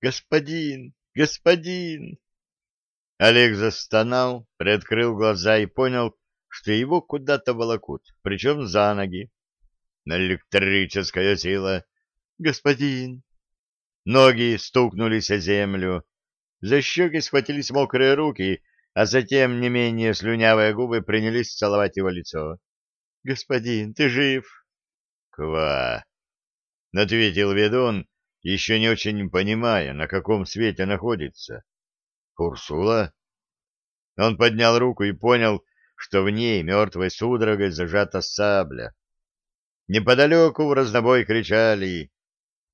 Господин! Господин!» Олег застонал, приоткрыл глаза и понял, что его куда-то волокут, причем за ноги. Электрическая сила. «Господин!» Ноги стукнулись о землю. За щеки схватились мокрые руки, а затем не менее слюнявые губы принялись целовать его лицо. «Господин, ты жив?» «Ква!» — ответил ведун, еще не очень понимая, на каком свете находится. «Урсула?» Он поднял руку и понял, что в ней мертвой судорогой зажата сабля. Неподалеку в разнобой кричали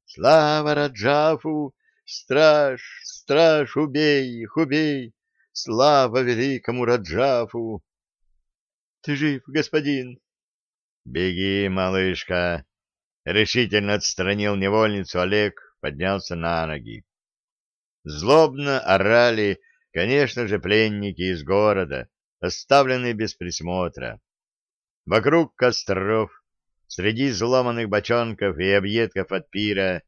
«Слава Раджафу! Страж, страж, убей их, убей! Слава великому Раджафу!» «Ты жив, господин?» «Беги, малышка!» Решительно отстранил невольницу Олег, поднялся на ноги. Злобно орали, конечно же, пленники из города, оставленные без присмотра. Вокруг костров, среди взломанных бочонков и объедков от пира,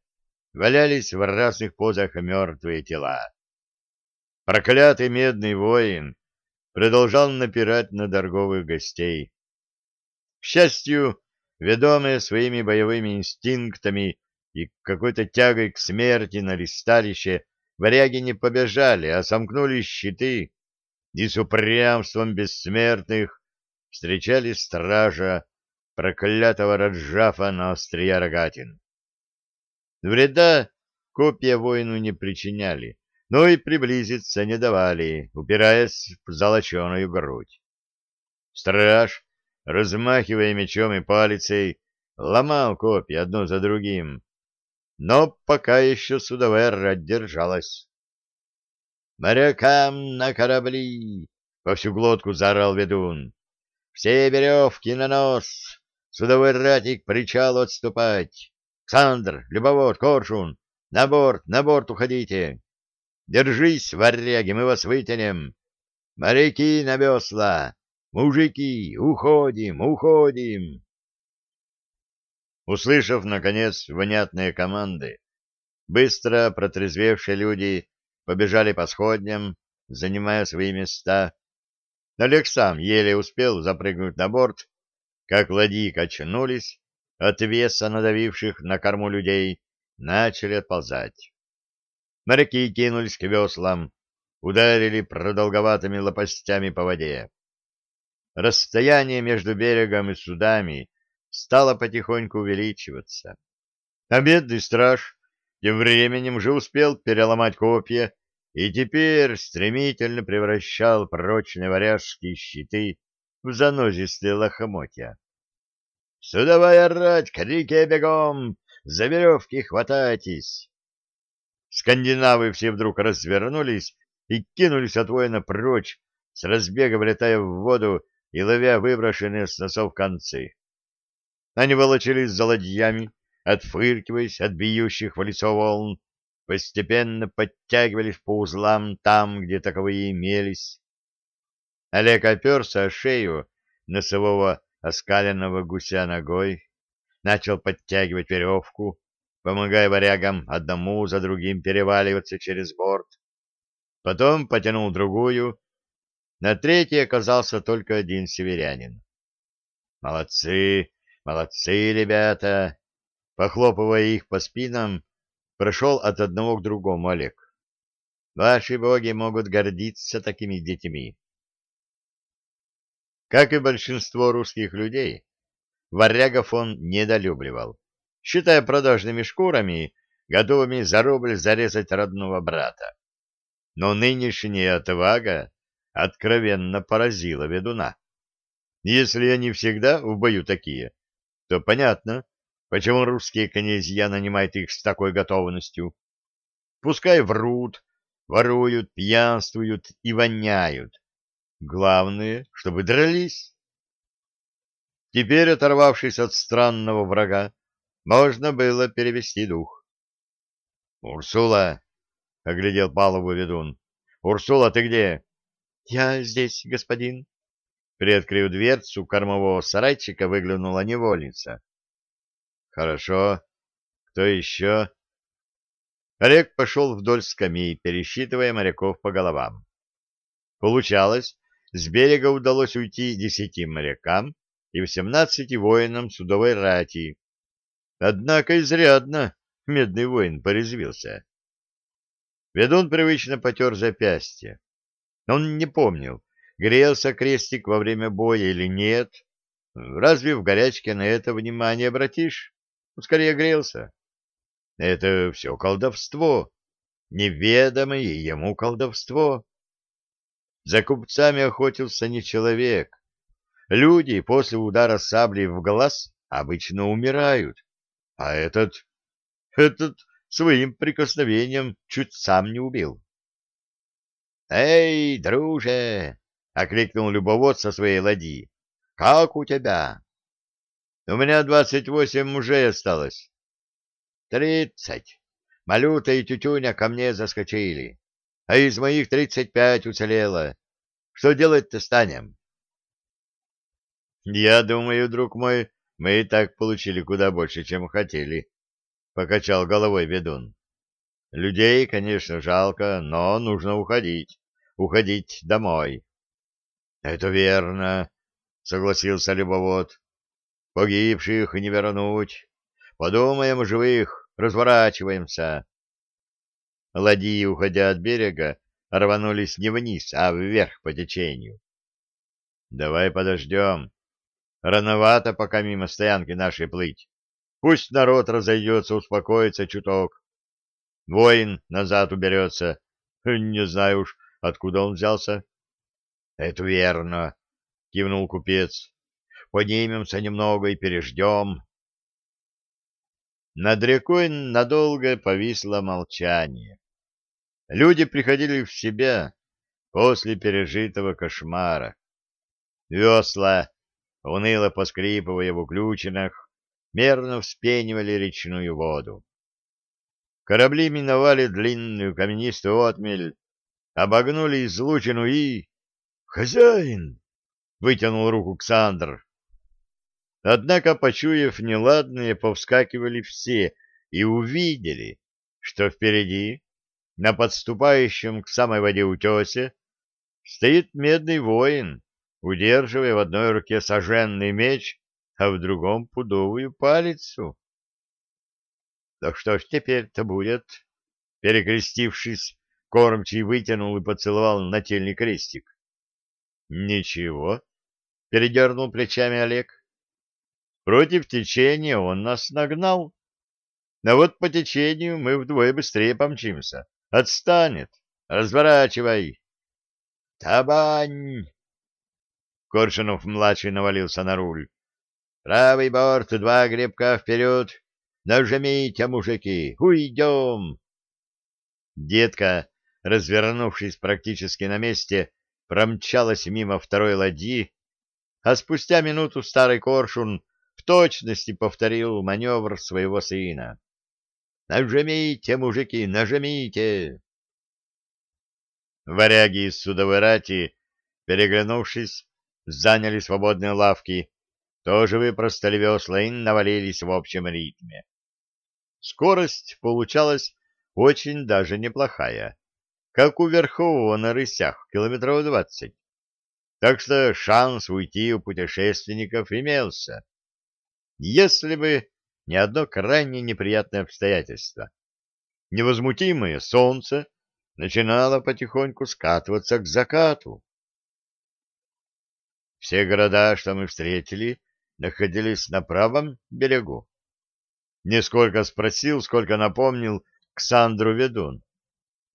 валялись в разных позах мертвые тела. Проклятый медный воин продолжал напирать на торговых гостей. К счастью, ведомые своими боевыми инстинктами и какой-то тягой к смерти на ристалище, варяги не побежали, а сомкнули щиты и с упрямством бессмертных встречали стража проклятого Раджафа на острия рогатин. Вреда копья воину не причиняли, но и приблизиться не давали, упираясь в золоченую грудь. Страж размахивая мечом и палицей, ломал копья одно за другим. Но пока еще судовая рать держалась. «Морякам на корабли!» — во всю глотку заорал ведун. «Все веревки на нос! Судовой ратик к причалу отступать! Ксандр, Любовод, Коршун, на борт, на борт уходите! Держись, варяги, мы вас вытянем! Моряки на весла! Мужики, уходим, уходим. Услышав, наконец, внятные команды, быстро протрезвевшие люди побежали по сходням, занимая свои места. Олег сам еле успел запрыгнуть на борт, как ладьи качнулись, от веса надавивших на корму людей, начали отползать. Моряки кинулись к веслам, ударили продолговатыми лопастями по воде. Расстояние между берегом и судами стало потихоньку увеличиваться. А бедный страж тем временем уже успел переломать копья и теперь стремительно превращал прочные варяжские щиты в занозистые лохмотья. «Судовая рать! К реке бегом! За веревки хватайтесь!» Скандинавы все вдруг развернулись и кинулись от воина прочь, с разбега влетая в воду и ловя выброшенные с носов концы. Они волочились за ладьями, отфыркиваясь от бьющих в лицо волн, постепенно подтягивались по узлам там, где таковые имелись. Олег оперся о шею носового оскаленного гуся ногой, начал подтягивать веревку, помогая варягам одному за другим переваливаться через борт. Потом потянул другую, на третьей оказался только один северянин. «Молодцы, молодцы, ребята!» Похлопывая их по спинам, прошел от одного к другому Олег. «Ваши боги могут гордиться такими детьми». Как и большинство русских людей, варягов он недолюбливал, считая продажными шкурами, готовыми за рубль зарезать родного брата. Но нынешняя отвага откровенно поразила ведуна. Если они всегда в бою такие, то понятно, почему русские князья нанимают их с такой готовностью. Пускай врут, воруют, пьянствуют и воняют. Главное, чтобы дрались. Теперь, оторвавшись от странного врага, можно было перевести дух. — Урсула! — оглядел палубу ведун. — Урсула, ты где? Я здесь, господин. Приоткрыв дверцу кормового сарайчика, выглянула невольница. Хорошо. Кто еще? Олег пошел вдоль скамей, пересчитывая моряков по головам. Получалось, с берега удалось уйти десяти морякам и восемнадцати воинам судовой рати. Однако изрядно медный воин порезвился. Ведун привычно потер запястье. Он не помнил, грелся крестик во время боя или нет. Разве в горячке на это внимание обратишь? Скорее грелся. Это все колдовство, неведомое ему колдовство. За купцами охотился не человек. Люди после удара сабли в глаз обычно умирают, а этот, этот своим прикосновением чуть сам не убил. «Эй, друже!» — окликнул любовод со своей ладьи. «Как у тебя?» «У меня двадцать восемь мужей осталось». «Тридцать. Малюта и Тютюня ко мне заскочили, а из моих тридцать пять уцелело. Что делать-то станем?» «Я думаю, друг мой, мы и так получили куда больше, чем хотели», — покачал головой ведун. Людей, конечно, жалко, но нужно уходить. Уходить домой. — Это верно, — согласился Любовод. — Погибших не вернуть. Подумаем живых, разворачиваемся. Ладьи, уходя от берега, рванулись не вниз, а вверх по течению. — Давай подождем. Рановато пока мимо стоянки нашей плыть. Пусть народ разойдется, успокоится чуток. Воин назад уберется. Не знаю уж, откуда он взялся. — Это верно, — кивнул купец. — Поднимемся немного и переждем. Над рекой надолго повисло молчание. Люди приходили в себя после пережитого кошмара. Весла, уныло поскрипывая в уключинах, мерно вспенивали речную воду. Корабли миновали длинную каменистую отмель, обогнули излучину и... «Хозяин!» — вытянул руку Ксандр. Однако, почуяв неладное, повскакивали все и увидели, что впереди, на подступающем к самой воде утесе, стоит медный воин, удерживая в одной руке соженный меч, а в другом пудовую палицу. Да что ж теперь-то будет? Перекрестившись, кормчий вытянул и поцеловал нательный крестик. Ничего, передернул плечами Олег. Против течения он нас нагнал. А вот по течению мы вдвое быстрее помчимся. Отстанет. Разворачивай. Табань! Коршунов-младший навалился на руль. Правый борт, два гребка вперед, Нажмите, мужики, уйдем! Детка, развернувшись практически на месте, промчалась мимо второй ладьи, а спустя минуту старый коршун в точности повторил маневр своего сына. «Нажмите, мужики, нажмите!» Варяги из судовой рати, переглянувшись, заняли свободные лавки, тоже выпростали весла и навалились в общем ритме. Скорость получалась очень даже неплохая, как у верхового на рысях, километров двадцать. Так что шанс уйти у путешественников имелся. Если бы не одно крайне неприятное обстоятельство. Невозмутимое солнце начинало потихоньку скатываться к закату. Все города, что мы встретили, находились на правом берегу. Не сколько спросил, сколько напомнил Ксандру ведун.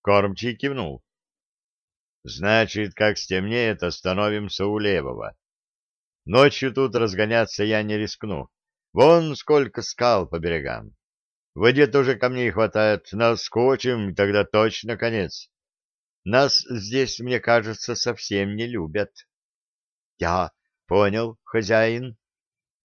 Кормчий кивнул. Значит, как стемнеет, остановимся у левого. Ночью тут разгоняться я не рискну. Вон сколько скал по берегам. В воде тоже камней хватает. Наскочим, и тогда точно конец. Нас здесь, мне кажется, совсем не любят. — Я понял, хозяин,